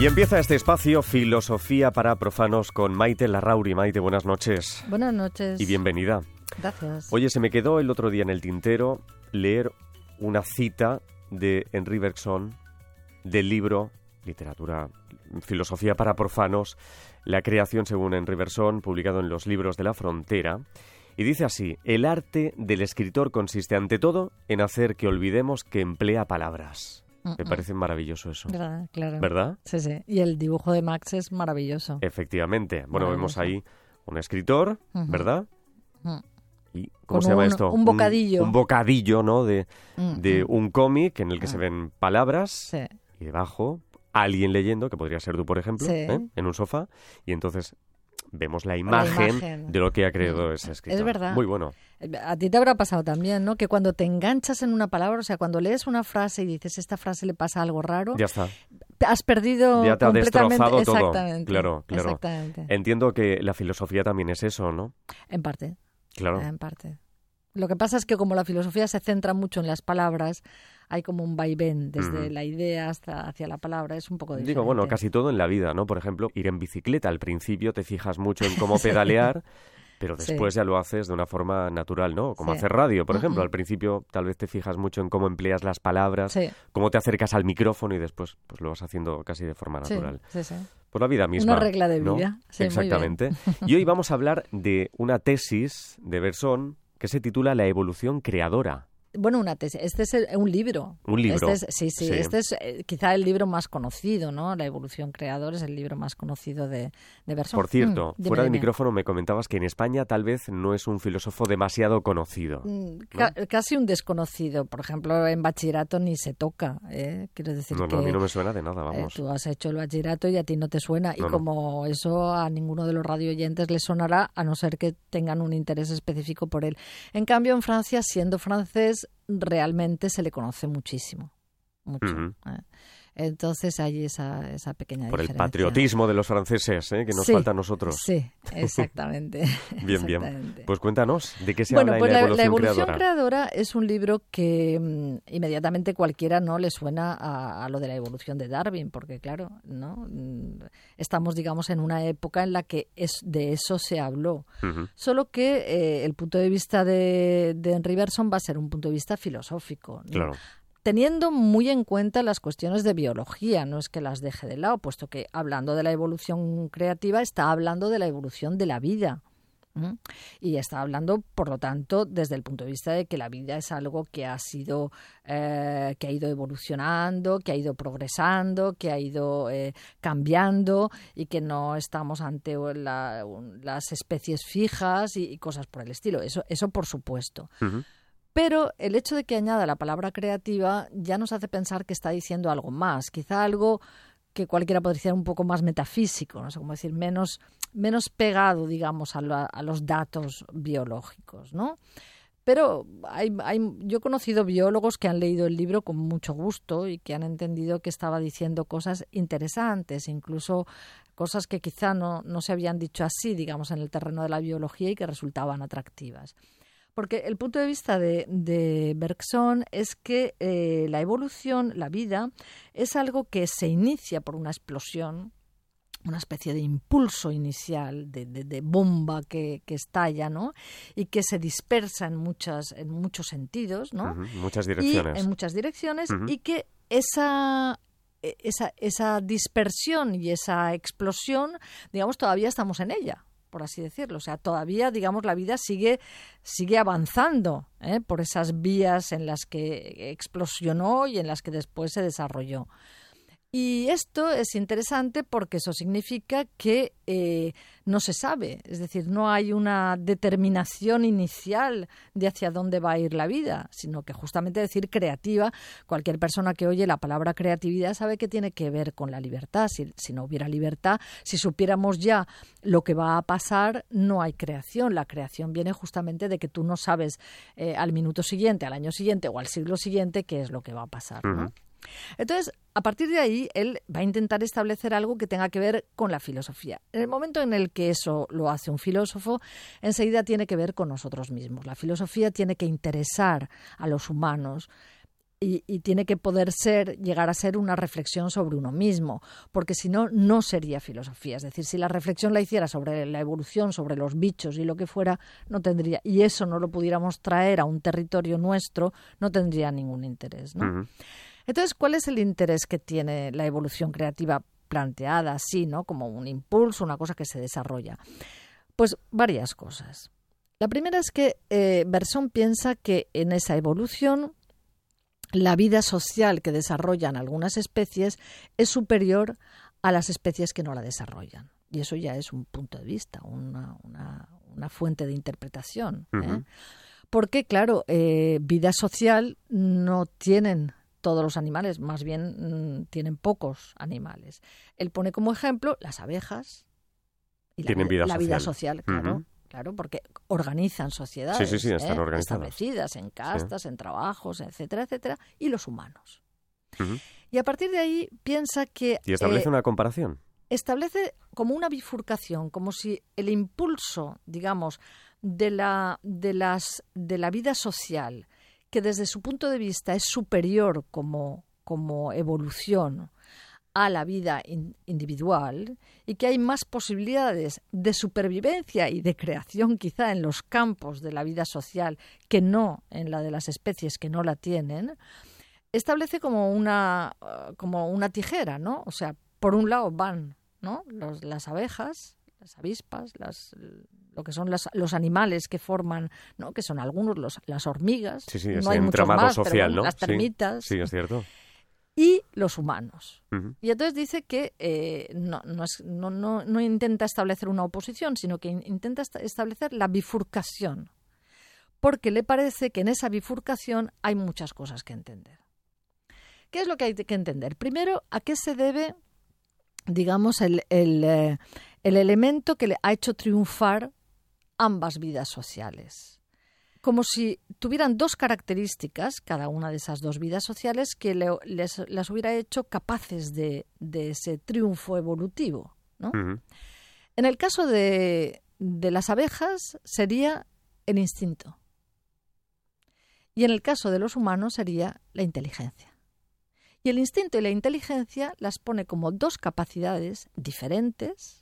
Y empieza este espacio Filosofía para Profanos con Maite Larrauri. Maite, buenas noches. Buenas noches. Y bienvenida. Gracias. Oye, se me quedó el otro día en el tintero leer una cita de Henri Bergson del libro Literatura, Filosofía para Profanos, la creación según Henri Bergson, publicado en los libros de la frontera. Y dice así, el arte del escritor consiste ante todo en hacer que olvidemos que emplea palabras. Me parece maravilloso eso. Claro, claro. ¿Verdad? Sí, sí. Y el dibujo de Max es maravilloso. Efectivamente. Bueno, vemos ahí un escritor, ¿verdad? Ujú. ¿Y cómo Con se llama un- esto? un bocadillo. Un, bocadillo, ¿no? De, Mm, de mm. un cómic en el que se ven palabras Sí. y debajo alguien leyendo, que podría ser tú, por ejemplo, Sí. ¿eh? en un sofá, y entonces vemos la imagen, imagen. de lo que ha creado Mm. ese escritor. verdad. Muy bueno. A ti te habrá pasado también, ¿no? Que cuando te enganchas en una palabra, o sea, cuando lees una frase y dices esta frase le pasa algo raro, Ya está. has perdido Ya te ha completamente. destrozado todo. Exactamente. Claro, claro. Exactamente. Entiendo que la filosofía también es eso, ¿no? En parte. Claro. En parte. Lo que pasa es que como la filosofía se centra mucho en las palabras, hay como un vaivén desde la idea hasta hacia la palabra. Es un poco diferente. Digo, bueno, casi todo en la vida, ¿no? Por ejemplo, ir en bicicleta. Al principio te fijas mucho en cómo pedalear, pero Sí. después ya lo haces de una forma natural, ¿no? Como Sí. hacer radio, por ejemplo. Al principio tal vez te fijas mucho en cómo empleas las palabras, Sí, cómo te acercas al micrófono y después pues lo vas haciendo casi de forma natural. sí, sí. Por la vida misma. Una regla de vida. Exactamente. Y hoy vamos a hablar de una tesis de Bersón que se titula La evolución creadora. Bueno, una tesis. Este es el- un libro. Un libro. Este es- sí, sí, Sí. Este es eh, quizá el libro más conocido, ¿no? La evolución creador es el libro más conocido de, de Bergson. Por cierto, Mm, fuera de micrófono me comentabas que en España tal vez no es un filósofo demasiado conocido. Mm, ca- Casi un desconocido. Por ejemplo, en bachillerato ni se toca. ¿eh? Quiero decir No, que no, a mí no me suena de nada, eh, vamos. tú has hecho el bachillerato y a ti no te suena. y No, no. como eso a ninguno de los radioyentes les sonará, a no ser que tengan un interés específico por él. En cambio, en Francia, siendo francés, realmente se le conoce muchísimo. Mucho. ¿eh? Entonces hay esa, esa pequeña Por el patriotismo de los franceses, ¿eh? que nos Sí, falta a nosotros. Sí, exactamente. Bien, bien. Pues cuéntanos, ¿de qué se Bueno, habla pues en la la, evolución, la evolución creadora? creadora es un libro que mm, inmediatamente cualquiera no le suena a, a lo de la evolución de Darwin, porque claro, no Mm, estamos digamos en una época en la que es de eso se habló. Ujú. Solo que eh, el punto de vista de, de Henry Bergson va a ser un punto de vista filosófico. ¿no? Claro. Teniendo muy en cuenta las cuestiones de biología, no es que las deje de lado, puesto que hablando de la evolución creativa está hablando de la evolución de la vida. Y está hablando, por lo tanto, desde el punto de vista de que la vida es algo que ha sido, eh, que ha ido evolucionando, que ha ido progresando, que ha ido eh, cambiando y que no estamos ante la- las especies fijas y, cosas por el estilo. Eso, eso por supuesto. Pero el hecho de que añada la palabra creativa ya nos hace pensar que está diciendo algo más, quizá algo que cualquiera podría decir un poco más metafísico, no sé cómo decir, menos, menos pegado, digamos, a los datos biológicos, ¿no? Pero hay, hay- yo he conocido biólogos que han leído el libro con mucho gusto y que han entendido que estaba diciendo cosas interesantes, incluso cosas que quizá no, no se habían dicho así, digamos, en el terreno de la biología y que resultaban atractivas. Porque el punto de vista de, de Bergson es que eh, la evolución, la vida, es algo que se inicia por una explosión, una especie de impulso inicial, de, de- de bomba que, que estalla, ¿no? Y que se dispersa en, muchas, en muchos sentidos, ¿no? Ujú. Muchas y direcciones. en muchas direcciones y que esa e- esa, esa dispersión y esa explosión, digamos, todavía estamos en ella, por así decirlo. O sea, todavía, digamos, la vida sigue, sigue avanzando ¿eh? por esas vías en las que explosionó y en las que después se desarrolló. Y esto es interesante porque eso significa que eh, no se sabe, es decir, no hay una determinación inicial de hacia dónde va a ir la vida, sino que justamente decir creativa, cualquier persona que oye la palabra creatividad sabe que tiene que ver con la libertad. Si, no hubiera libertad, si supiéramos ya lo que va a pasar, no hay creación. La creación viene justamente de que tú no sabes eh, al minuto siguiente, al año siguiente o al siglo siguiente qué es lo que va a pasar. ¿no? Entonces, a partir de ahí, él va a intentar establecer algo que tenga que ver con la filosofía. En el momento en el que eso lo hace un filósofo, enseguida tiene que ver con nosotros mismos. La filosofía tiene que interesar a los humanos y, tiene que poder ser, llegar a ser una reflexión sobre uno mismo, porque si no, no sería filosofía. Es decir, si la reflexión la hiciera sobre la evolución, sobre los bichos y lo que fuera, no tendría, y eso no lo pudiéramos traer a un territorio nuestro, no tendría ningún interés. ¿no? Entonces, ¿cuál es el interés que tiene la evolución creativa planteada así, ¿no? como un impulso, una cosa que se desarrolla? Pues varias cosas. La primera es que eh, Berson piensa que en esa evolución la vida social que desarrollan algunas especies es superior a las especies que no la desarrollan. Y eso ya es un punto de vista, una, fuente de interpretación. ¿eh? Porque, claro, eh, vida social no tienen todos los animales, más bien mm, tienen pocos animales. Él pone como ejemplo las abejas y la, vida, social. claro. Claro, porque organizan sociedades ¿eh? establecidas en castas, en trabajos, etcétera, etcétera, y los humanos. Y a partir de ahí piensa que... ¿Y establece eh, una comparación? Establece como una bifurcación, como si el impulso, digamos, de la, de las, de la vida social, que desde su punto de vista es superior como, como evolución a la vida individual y que hay más posibilidades de supervivencia y de creación quizá en los campos de la vida social que no en la de las especies que no la tienen, establece como una, como una tijera, ¿no? O sea, por un lado van ¿no? las abejas, las avispas, las, lo que son los animales que forman, ¿no? que son algunos los, las hormigas, sí, sí, no hay muchos más, social, las termitas. sí, es cierto y los humanos. Y entonces dice que eh, no, no, no, no, intenta establecer una oposición, sino que intenta establecer la bifurcación, porque le parece que en esa bifurcación hay muchas cosas que entender. ¿Qué es lo que hay que entender? Primero, ¿a qué se debe, digamos, el, el, eh, el elemento que le ha hecho triunfar ambas vidas sociales? como si tuvieran dos características, cada una de esas dos vidas sociales, que les, las hubiera hecho capaces de, ese triunfo evolutivo. ¿no? En el caso de, de las abejas sería el instinto. Y en el caso de los humanos sería la inteligencia. Y el instinto y la inteligencia las pone como dos capacidades diferentes,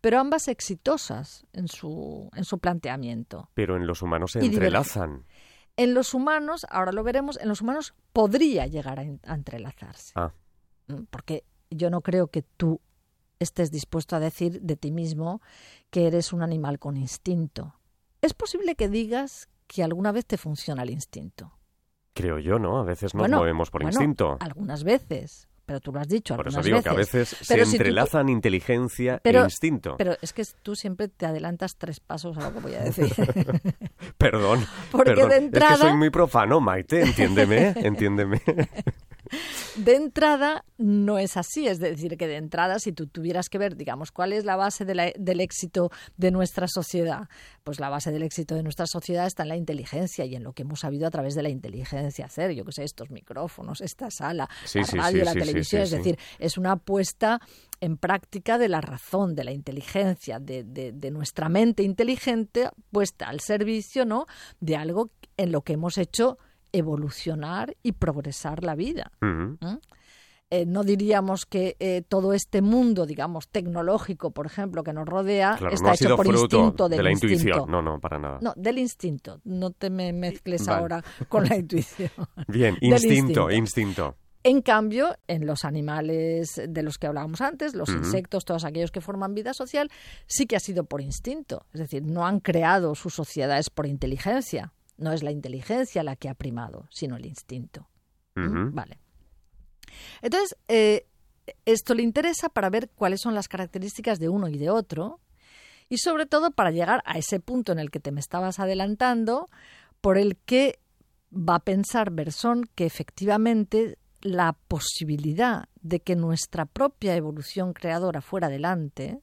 pero ambas exitosas en su, en su planteamiento. Pero en los humanos se entrelazan. En los humanos, ahora lo veremos, en los humanos podría llegar a, entrelazarse. Ah. Mm, porque yo no creo que tú estés dispuesto a decir de ti mismo que eres un animal con instinto. Es posible que digas que alguna vez te funciona el instinto. Creo yo, ¿no? A veces nos movemos por instinto. Algunas veces pero tú lo has dicho Por eso digo que a veces se entrelazan inteligencia e instinto. Pero es que tú siempre te adelantas tres pasos a lo que voy a decir. perdón, Porque perdón. de entrada... Es que soy muy profano, Maite, entiéndeme, entiéndeme. De entrada no es así, es decir, que de entrada si tú tuvieras que ver, digamos, cuál es la base del éxito de nuestra sociedad, pues la base del éxito de nuestra sociedad está en la inteligencia y en lo que hemos sabido a través de la inteligencia hacer, yo que sé, estos micrófonos, esta sala, la radio, la televisión, es decir, es una apuesta en práctica de la razón, de la inteligencia, de, de, nuestra mente inteligente puesta al servicio, ¿no? De algo en lo que hemos hecho evolucionar y progresar la vida. Eh, no diríamos que eh, todo este mundo, digamos, tecnológico, por ejemplo, que nos rodea, está hecho por instinto del de la instinto. intuición. No, no, para nada. No, del instinto. No te me mezcles ahora con la intuición. Bien, instinto, instinto. En cambio, en los animales de los que hablábamos antes, los insectos, todos aquellos que forman vida social, sí que ha sido por instinto. Es decir, no han creado sus sociedades por inteligencia. No es la inteligencia la que ha primado, sino el instinto. ¿Mm? Vale. Entonces, eh, esto le interesa para ver cuáles son las características de uno y de otro, y sobre todo para llegar a ese punto en el que te me estabas adelantando, por el que va a pensar Bersón que efectivamente la posibilidad de que nuestra propia evolución creadora fuera adelante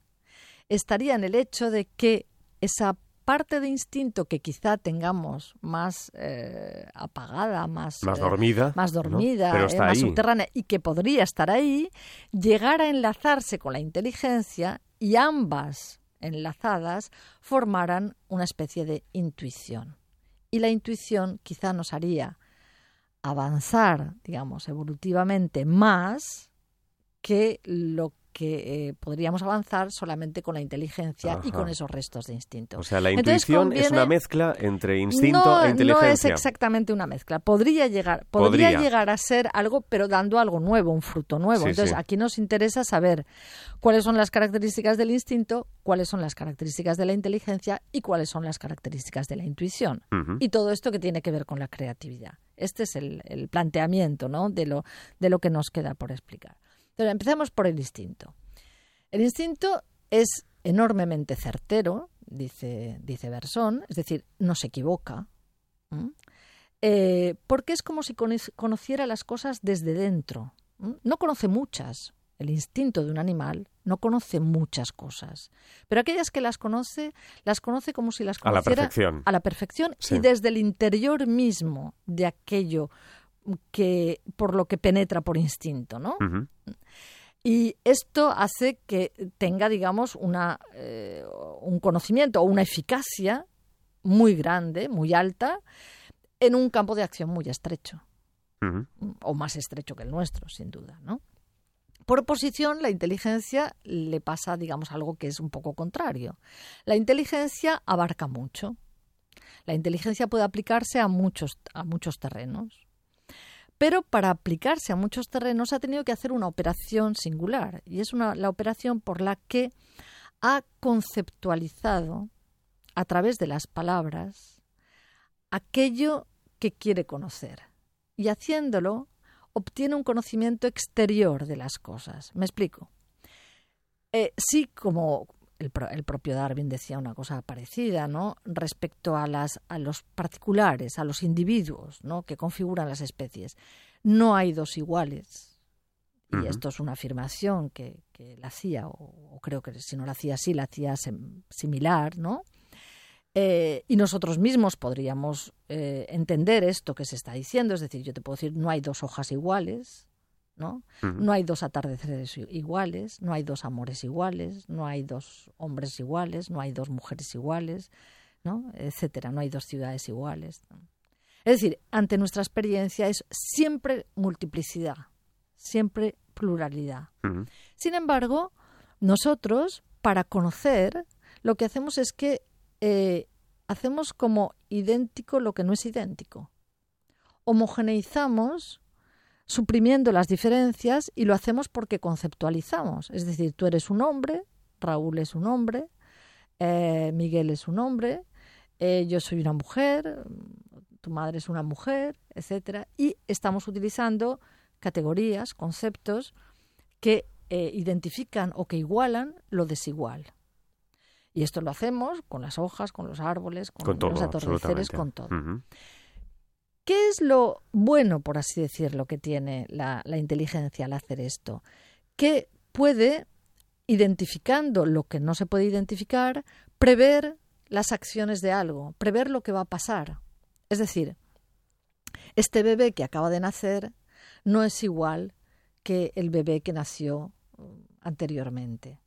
estaría en el hecho de que esa parte de instinto que quizá tengamos más eh, apagada, más, más dormida, más, dormida eh, más subterránea y que podría estar ahí, llegar a enlazarse con la inteligencia y ambas enlazadas formaran una especie de intuición. Y la intuición quizá nos haría avanzar, digamos, evolutivamente más que lo que eh, podríamos avanzar solamente con la inteligencia y con esos restos de instinto. O sea, la intuición es una mezcla entre instinto e inteligencia. No es exactamente una mezcla. Podría llegar, podría, llegar a ser algo, pero dando algo nuevo, un fruto nuevo. Entonces, aquí nos interesa saber cuáles son las características del instinto, cuáles son las características de la inteligencia y cuáles son las características de la intuición. Y todo esto que tiene que ver con la creatividad. Este es el, el planteamiento ¿no? de, lo, de lo que nos queda por explicar. Pero empecemos por el instinto. El instinto es enormemente certero, dice, dice Bersón, es decir, no se equivoca, eh, porque es como si conociera las cosas desde dentro. No conoce muchas. El instinto de un animal no conoce muchas cosas, pero aquellas que las conoce, las conoce como si las conociera a la perfección, a la perfección y desde el interior mismo de aquello que por lo que penetra por instinto, ¿no? Y esto hace que tenga, digamos, una, eh, un conocimiento o una eficacia muy grande, muy alta, en un campo de acción muy estrecho. O más estrecho que el nuestro, sin duda, ¿no? Por oposición, la inteligencia le pasa, digamos, algo que es un poco contrario. La inteligencia abarca mucho. La inteligencia puede aplicarse a muchos, a muchos terrenos. Pero para aplicarse a muchos terrenos ha tenido que hacer una operación singular y es una, la operación por la que ha conceptualizado a través de las palabras aquello que quiere conocer y haciéndolo obtiene un conocimiento exterior de las cosas. Me explico. Eh, sí, como el, propio Darwin decía una cosa parecida, ¿no? Respecto a, las, a los particulares, a los individuos, ¿no? Que configuran las especies. No hay dos iguales. Y esto es una afirmación que, que la hacía, o, creo que si no la hacía así, la hacía similar, ¿no? Eh, y nosotros mismos podríamos eh, entender esto que se está diciendo, es decir, yo te puedo decir, no hay dos hojas iguales, ¿no? No hay dos atardeceres iguales, no hay dos amores iguales, no hay dos hombres iguales, no hay dos mujeres iguales, ¿no? etcétera, no hay dos ciudades iguales. Es decir, ante nuestra experiencia es siempre multiplicidad, siempre pluralidad. Sin embargo, nosotros, para conocer, lo que hacemos es que eh, hacemos como idéntico lo que no es idéntico. Homogeneizamos suprimiendo las diferencias y lo hacemos porque conceptualizamos. Es decir, tú eres un hombre, Raúl es un hombre, eh, Miguel es un hombre, eh, yo soy una mujer, tu madre es una mujer, etcétera, y estamos utilizando categorías, conceptos que eh, identifican o que igualan lo desigual. Y esto lo hacemos con las hojas, con los árboles, con, los atardeceres, con todo. ¿Qué es lo bueno, por así decirlo, que tiene la, inteligencia al hacer esto? Que puede, identificando lo que no se puede identificar, prever las acciones de algo, prever lo que va a pasar. Es decir, este bebé que acaba de nacer no es igual que el bebé que nació mm, anteriormente.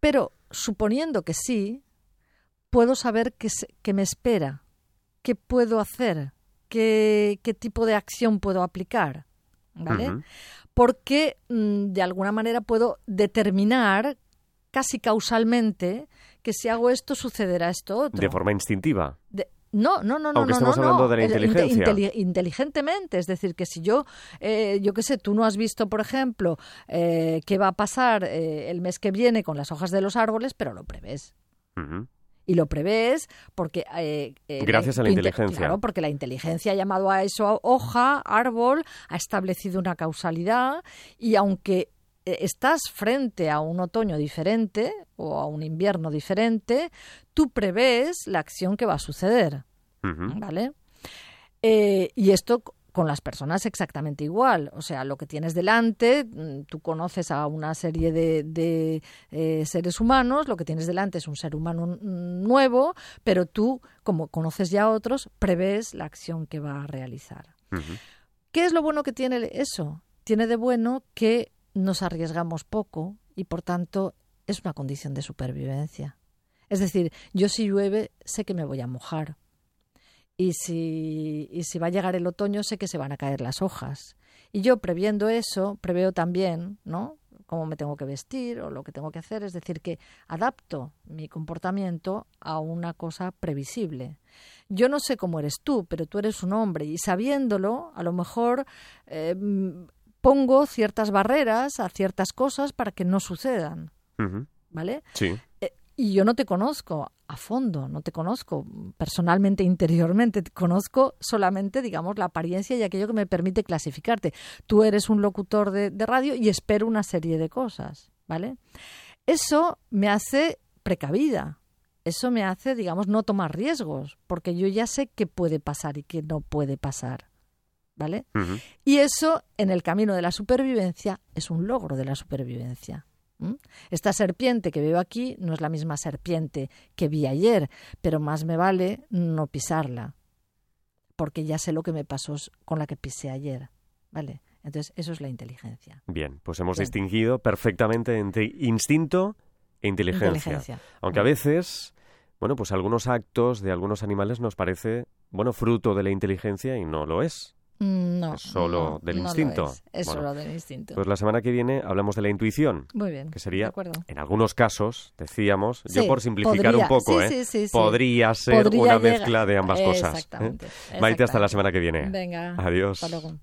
Pero suponiendo que sí, puedo saber qué, me espera, qué puedo hacer, qué, tipo de acción puedo aplicar. ¿Vale? Porque mm, de alguna manera puedo determinar casi causalmente que si hago esto sucederá esto otro. De forma instintiva. no, no, no, no. Aunque estamos hablando de la inteligencia. inteligentemente, es decir, que si yo, eh, yo qué sé, tú no has visto, por ejemplo, eh, qué va a pasar eh, el mes que viene con las hojas de los árboles, pero lo prevés y lo prevés porque... Eh, eh, Gracias a la inteligencia. Claro, porque la inteligencia ha llamado a eso hoja, árbol, ha establecido una causalidad y aunque eh, estás frente a un otoño diferente o a un invierno diferente, tú prevés la acción que va a suceder. ¿Vale? y esto con las personas exactamente igual. O sea, lo que tienes delante, mm, tú conoces a una serie de, eh, seres humanos, lo que tienes delante es un ser humano nuevo, pero tú, como conoces ya a otros, prevés la acción que va a realizar. ¿Qué es lo bueno que tiene eso? Tiene de bueno que nos arriesgamos poco y, por tanto, es una condición de supervivencia. Es decir, yo si llueve sé que me voy a mojar Y si, y si va a llegar el otoño, sé que se van a caer las hojas. Y yo, previendo eso, preveo también, ¿no? cómo me tengo que vestir o lo que tengo que hacer, es decir, que adapto mi comportamiento a una cosa previsible. Yo no sé cómo eres tú, pero tú eres un hombre y sabiéndolo, a lo mejor eh, pongo ciertas barreras a ciertas cosas para que no sucedan. ¿Vale? Sí. Y yo no te conozco a fondo, no te conozco personalmente, interiormente, te conozco solamente, digamos, la apariencia y aquello que me permite clasificarte. Tú eres un locutor de, de radio y espero una serie de cosas, ¿vale? Eso me hace precavida, eso me hace, digamos, no tomar riesgos, porque yo ya sé qué puede pasar y qué no puede pasar. ¿Vale? Y eso, en el camino de la supervivencia, es un logro de la supervivencia. Esta serpiente que veo aquí no es la misma serpiente que vi ayer, pero más me vale no pisarla, porque ya sé lo que me pasó con la que pisé ayer. ¿Vale? Entonces, eso es la inteligencia. Bien, pues hemos distinguido perfectamente entre instinto e inteligencia. Aunque a veces, bueno, pues algunos actos de algunos animales nos parece, bueno, fruto de la inteligencia y no lo es. Mm, no. Es solo del instinto. es, solo del instinto. Pues la semana que viene hablamos de la intuición. Muy bien. Que sería, en algunos casos, decíamos, yo por simplificar un poco, ¿eh? podría ser una mezcla de ambas cosas. Exactamente, ¿eh? Maite, hasta la semana que viene. Venga. Adiós. Hasta luego.